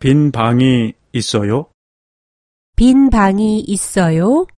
빈 방이 있어요? 빈 방이 있어요?